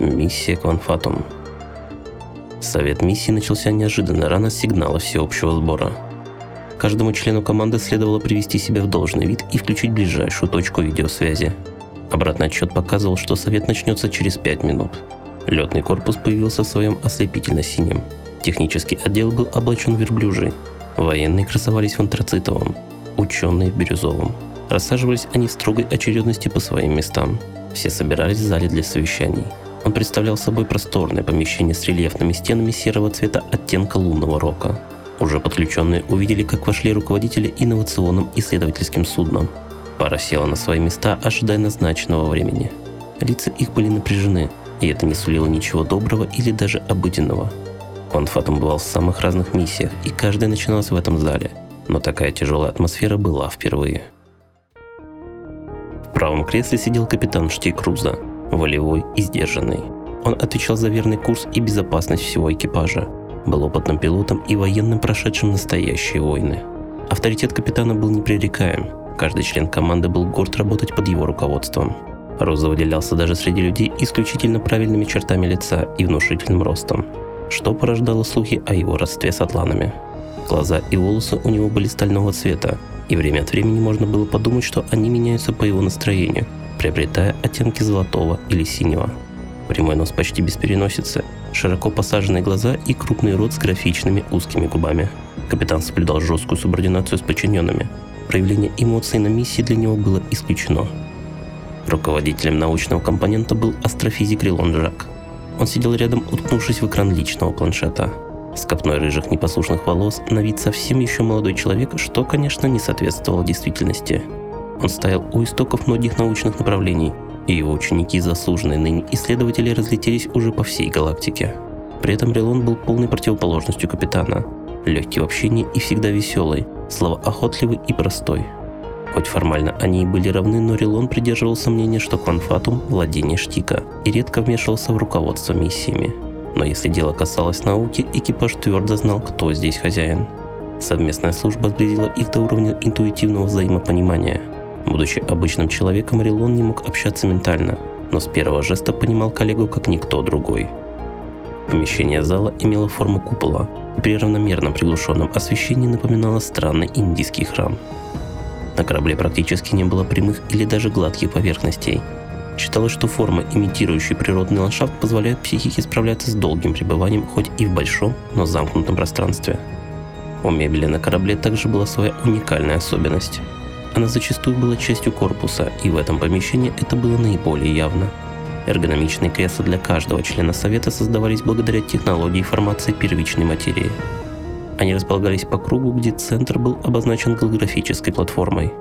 Миссия Кванфатум. Совет миссии начался неожиданно рано с сигнала всеобщего сбора. Каждому члену команды следовало привести себя в должный вид и включить ближайшую точку видеосвязи. Обратный отчет показывал, что совет начнется через 5 минут. Летный корпус появился в своем ослепительно-синем. Технический отдел был облачен в верблюжий. Военные красовались в антрацитовом, ученые в бирюзовом. Рассаживались они в строгой очередности по своим местам. Все собирались в зале для совещаний. Он представлял собой просторное помещение с рельефными стенами серого цвета оттенка лунного рока. Уже подключенные увидели, как вошли руководители инновационным исследовательским судном. Пара села на свои места, ожидая назначенного времени. Лица их были напряжены, и это не сулило ничего доброго или даже обыденного. Он Фатум бывал в самых разных миссиях, и каждая начиналась в этом зале, но такая тяжелая атмосфера была впервые. В правом кресле сидел капитан Штейкруза, волевой и сдержанный. Он отвечал за верный курс и безопасность всего экипажа, был опытным пилотом и военным, прошедшим настоящие войны. Авторитет капитана был непререкаем, каждый член команды был горд работать под его руководством – Роза выделялся даже среди людей исключительно правильными чертами лица и внушительным ростом, что порождало слухи о его родстве с атланами. Глаза и волосы у него были стального цвета, и время от времени можно было подумать, что они меняются по его настроению, приобретая оттенки золотого или синего. Прямой нос почти без переносицы, широко посаженные глаза и крупный рот с графичными узкими губами. Капитан соблюдал жесткую субординацию с подчиненными. Проявление эмоций на миссии для него было исключено. Руководителем научного компонента был астрофизик Рилон Жак. Он сидел рядом, уткнувшись в экран личного планшета. С копной рыжих непослушных волос, на вид совсем еще молодой человек, что, конечно, не соответствовало действительности. Он стоял у истоков многих научных направлений, и его ученики, заслуженные ныне исследователи, разлетелись уже по всей галактике. При этом Релон был полной противоположностью капитана. Легкий в общении и всегда веселый, словоохотливый и простой – Хоть формально они и были равны, но Рилон придерживался мнения, что Кванфатум – владение Штика, и редко вмешивался в руководство миссиями. Но если дело касалось науки, экипаж твердо знал, кто здесь хозяин. Совместная служба сблизила их до уровня интуитивного взаимопонимания. Будучи обычным человеком, Рилон не мог общаться ментально, но с первого жеста понимал коллегу как никто другой. Помещение зала имело форму купола, и при равномерном приглушенном освещении напоминало странный индийский храм – на корабле практически не было прямых или даже гладких поверхностей. Считалось, что форма, имитирующая природный ландшафт, позволяет психике справляться с долгим пребыванием хоть и в большом, но замкнутом пространстве. У мебели на корабле также была своя уникальная особенность. Она зачастую была частью корпуса, и в этом помещении это было наиболее явно. Эргономичные кресла для каждого члена совета создавались благодаря технологии формации первичной материи – они располагались по кругу, где центр был обозначен голографической платформой.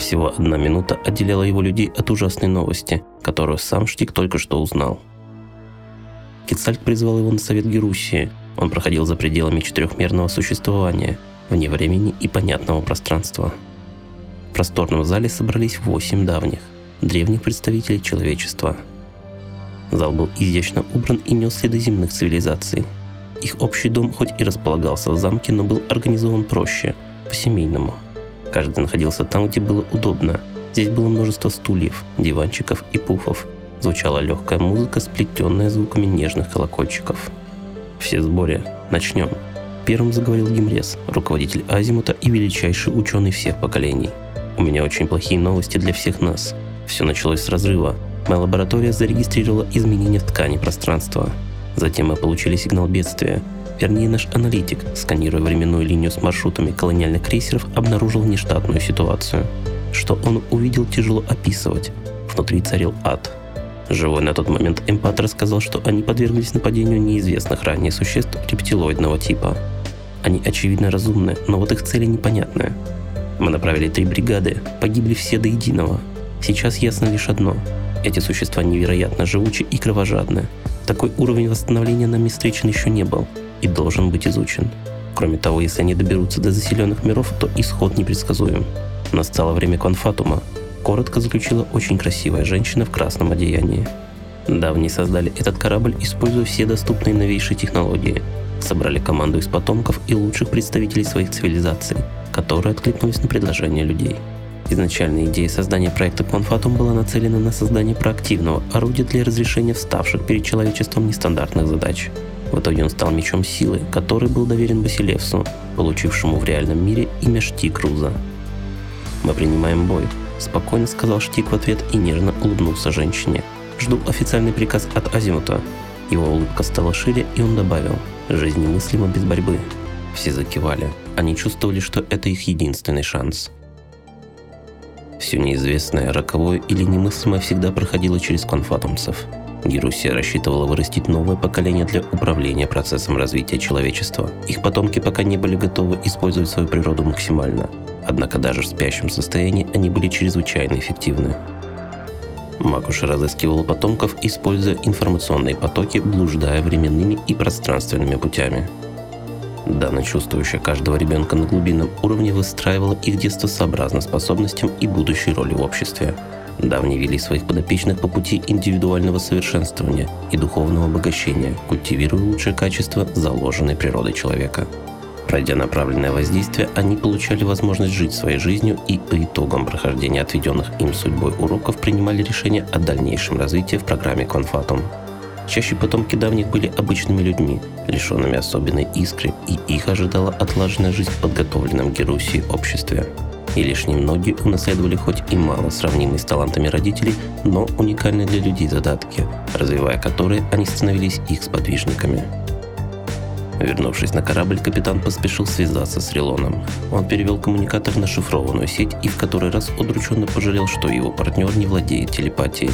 Всего одна минута отделяла его людей от ужасной новости, которую сам Штик только что узнал. Кицальт призвал его на совет Геруссии. Он проходил за пределами четырехмерного существования, вне времени и понятного пространства. В просторном зале собрались восемь давних, древних представителей человечества. Зал был изящно убран и нес следы земных цивилизаций – их общий дом хоть и располагался в замке, но был организован проще, по-семейному. Каждый находился там, где было удобно. Здесь было множество стульев, диванчиков и пуфов. Звучала легкая музыка, сплетенная звуками нежных колокольчиков. Все в сборе. Начнем. Первым заговорил Гимрес, руководитель Азимута и величайший ученый всех поколений. У меня очень плохие новости для всех нас. Все началось с разрыва. Моя лаборатория зарегистрировала изменения в ткани пространства. Затем мы получили сигнал бедствия. Вернее, наш аналитик, сканируя временную линию с маршрутами колониальных крейсеров, обнаружил нештатную ситуацию. Что он увидел, тяжело описывать. Внутри царил ад. Живой на тот момент эмпат рассказал, что они подверглись нападению неизвестных ранее существ рептилоидного типа. Они очевидно разумны, но вот их цели непонятны. Мы направили три бригады, погибли все до единого. Сейчас ясно лишь одно. Эти существа невероятно живучи и кровожадны. Такой уровень восстановления нами встречен еще не был и должен быть изучен. Кроме того, если они доберутся до заселенных миров, то исход непредсказуем. Настало время конфатума. Коротко заключила очень красивая женщина в красном одеянии. Давние создали этот корабль, используя все доступные новейшие технологии. Собрали команду из потомков и лучших представителей своих цивилизаций, которые откликнулись на предложения людей. Изначальная идея создания проекта Конфатум была нацелена на создание проактивного орудия для разрешения вставших перед человечеством нестандартных задач. В итоге он стал мечом силы, который был доверен Басилевсу, получившему в реальном мире имя Штик Руза. «Мы принимаем бой», – спокойно сказал Штик в ответ и нежно улыбнулся женщине. «Жду официальный приказ от Азимута». Его улыбка стала шире, и он добавил «Жизнь немыслима без борьбы». Все закивали. Они чувствовали, что это их единственный шанс. Все неизвестное, роковое или немыслимое всегда проходило через конфатумцев – Герусия рассчитывала вырастить новое поколение для управления процессом развития человечества. Их потомки пока не были готовы использовать свою природу максимально. Однако даже в спящем состоянии они были чрезвычайно эффективны. Макуш разыскивал потомков, используя информационные потоки, блуждая временными и пространственными путями. Дана, чувствующая каждого ребенка на глубинном уровне, выстраивала их детство сообразно способностям и будущей роли в обществе. Давние вели своих подопечных по пути индивидуального совершенствования и духовного обогащения, культивируя лучшие качества, заложенной природой человека. Пройдя направленное воздействие, они получали возможность жить своей жизнью и по итогам прохождения отведенных им судьбой уроков принимали решения о дальнейшем развитии в программе Конфатум. Чаще потомки давних были обычными людьми, лишенными особенной искры, и их ожидала отлаженная жизнь в подготовленном Герусии обществе и лишь немногие унаследовали хоть и мало сравнимые с талантами родителей, но уникальные для людей задатки, развивая которые они становились их сподвижниками. Вернувшись на корабль, капитан поспешил связаться с Релоном. Он перевел коммуникатор на шифрованную сеть и в который раз удрученно пожалел, что его партнер не владеет телепатией.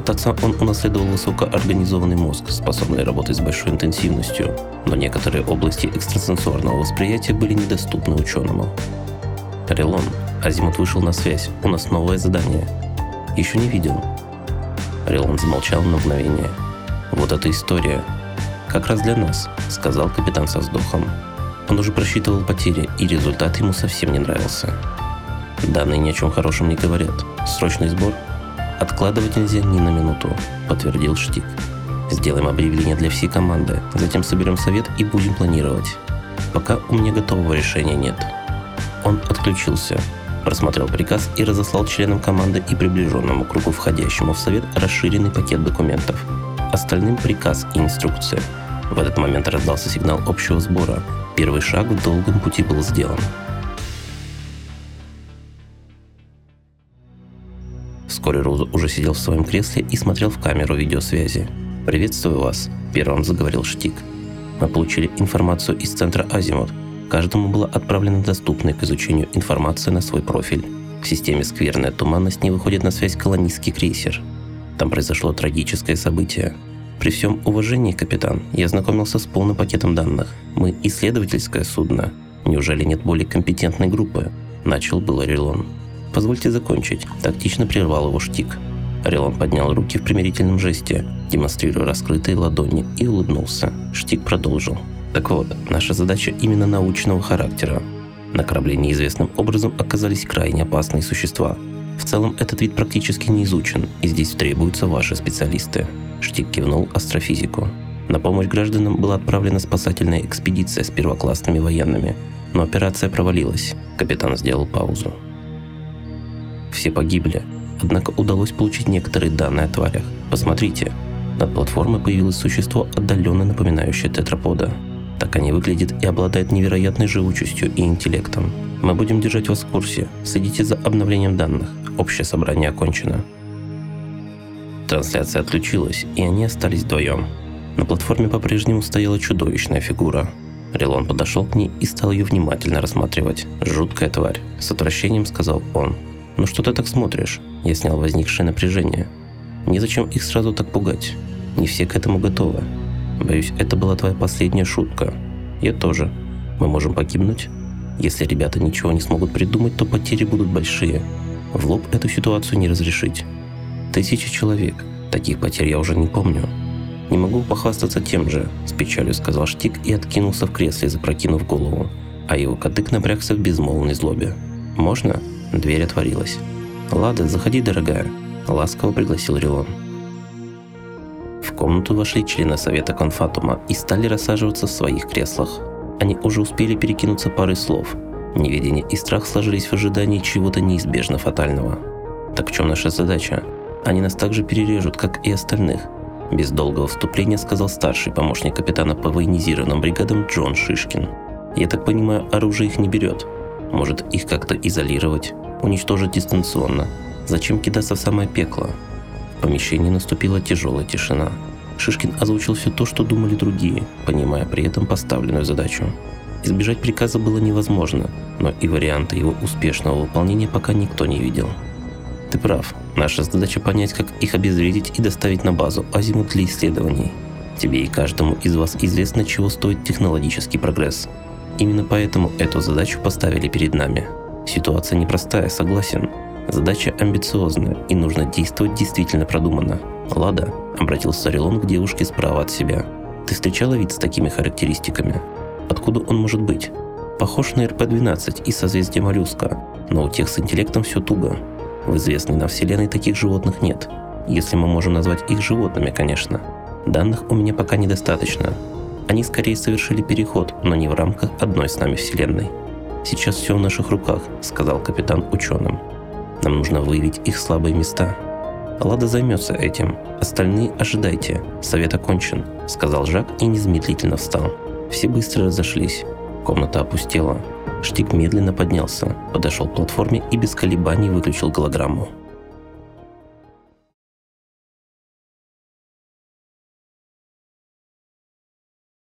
От отца он унаследовал высокоорганизованный мозг, способный работать с большой интенсивностью, но некоторые области экстрасенсорного восприятия были недоступны ученому. Орелон, Азимут вышел на связь. У нас новое задание. Еще не видел. Орелон замолчал на мгновение. Вот эта история. Как раз для нас, сказал капитан со вздохом. Он уже просчитывал потери, и результат ему совсем не нравился. Данные ни о чем хорошем не говорят. Срочный сбор? Откладывать нельзя ни на минуту, подтвердил Штик. Сделаем объявление для всей команды, затем соберем совет и будем планировать. Пока у меня готового решения нет. Он отключился, просмотрел приказ и разослал членам команды и приближенному кругу входящему в совет расширенный пакет документов. Остальным приказ и инструкция. В этот момент раздался сигнал общего сбора. Первый шаг в долгом пути был сделан. Вскоре Роза уже сидел в своем кресле и смотрел в камеру видеосвязи. «Приветствую вас», – первым заговорил Штик. «Мы получили информацию из центра Азимут. Каждому была отправлена доступная к изучению информация на свой профиль. В системе «Скверная туманность» не выходит на связь колонистский крейсер. Там произошло трагическое событие. При всем уважении, капитан, я ознакомился с полным пакетом данных. Мы исследовательское судно. Неужели нет более компетентной группы? Начал был Орелон. Позвольте закончить. Тактично прервал его штик. Орелон поднял руки в примирительном жесте, демонстрируя раскрытые ладони, и улыбнулся. Штик продолжил. Так вот, наша задача именно научного характера. На корабле неизвестным образом оказались крайне опасные существа. В целом этот вид практически не изучен, и здесь требуются ваши специалисты. Штик кивнул астрофизику. На помощь гражданам была отправлена спасательная экспедиция с первоклассными военными, но операция провалилась. Капитан сделал паузу. Все погибли, однако удалось получить некоторые данные о тварях. Посмотрите, над платформой появилось существо, отдаленно напоминающее тетрапода. Так они выглядят и обладают невероятной живучестью и интеллектом. Мы будем держать вас в курсе. Следите за обновлением данных. Общее собрание окончено. Трансляция отключилась, и они остались вдвоем. На платформе по-прежнему стояла чудовищная фигура. Релон подошел к ней и стал ее внимательно рассматривать. «Жуткая тварь», — с отвращением сказал он. «Ну что ты так смотришь?» Я снял возникшее напряжение. «Незачем их сразу так пугать. Не все к этому готовы. Боюсь, это была твоя последняя шутка. Я тоже. Мы можем погибнуть? Если ребята ничего не смогут придумать, то потери будут большие. В лоб эту ситуацию не разрешить. Тысячи человек. Таких потерь я уже не помню. Не могу похвастаться тем же, с печалью сказал Штик и откинулся в кресле, запрокинув голову, а его кадык напрягся в безмолвной злобе. «Можно?» Дверь отворилась. «Лада, заходи, дорогая», — ласково пригласил Рилон комнату вошли члены Совета Конфатума и стали рассаживаться в своих креслах. Они уже успели перекинуться парой слов. Неведение и страх сложились в ожидании чего-то неизбежно фатального. Так в чем наша задача? Они нас также перережут, как и остальных. Без долгого вступления сказал старший помощник капитана по военизированным бригадам Джон Шишкин. Я так понимаю, оружие их не берет. Может их как-то изолировать, уничтожить дистанционно. Зачем кидаться в самое пекло? В помещении наступила тяжелая тишина. Шишкин озвучил все то, что думали другие, понимая при этом поставленную задачу. Избежать приказа было невозможно, но и варианты его успешного выполнения пока никто не видел. Ты прав. Наша задача понять, как их обезвредить и доставить на базу азимут для исследований. Тебе и каждому из вас известно, чего стоит технологический прогресс. Именно поэтому эту задачу поставили перед нами. Ситуация непростая, согласен. Задача амбициозная, и нужно действовать действительно продуманно. «Лада», — обратился Орелон к девушке справа от себя. «Ты встречала вид с такими характеристиками? Откуда он может быть? Похож на РП-12 и созвездие моллюска, но у тех с интеллектом все туго. В известной нам Вселенной таких животных нет. Если мы можем назвать их животными, конечно. Данных у меня пока недостаточно. Они скорее совершили переход, но не в рамках одной с нами Вселенной. Сейчас все в наших руках, сказал капитан ученым. Нам нужно выявить их слабые места. Лада займется этим. Остальные ожидайте. Совет окончен, сказал Жак и незамедлительно встал. Все быстро разошлись. Комната опустела. Штик медленно поднялся, подошел к платформе и без колебаний выключил голограмму.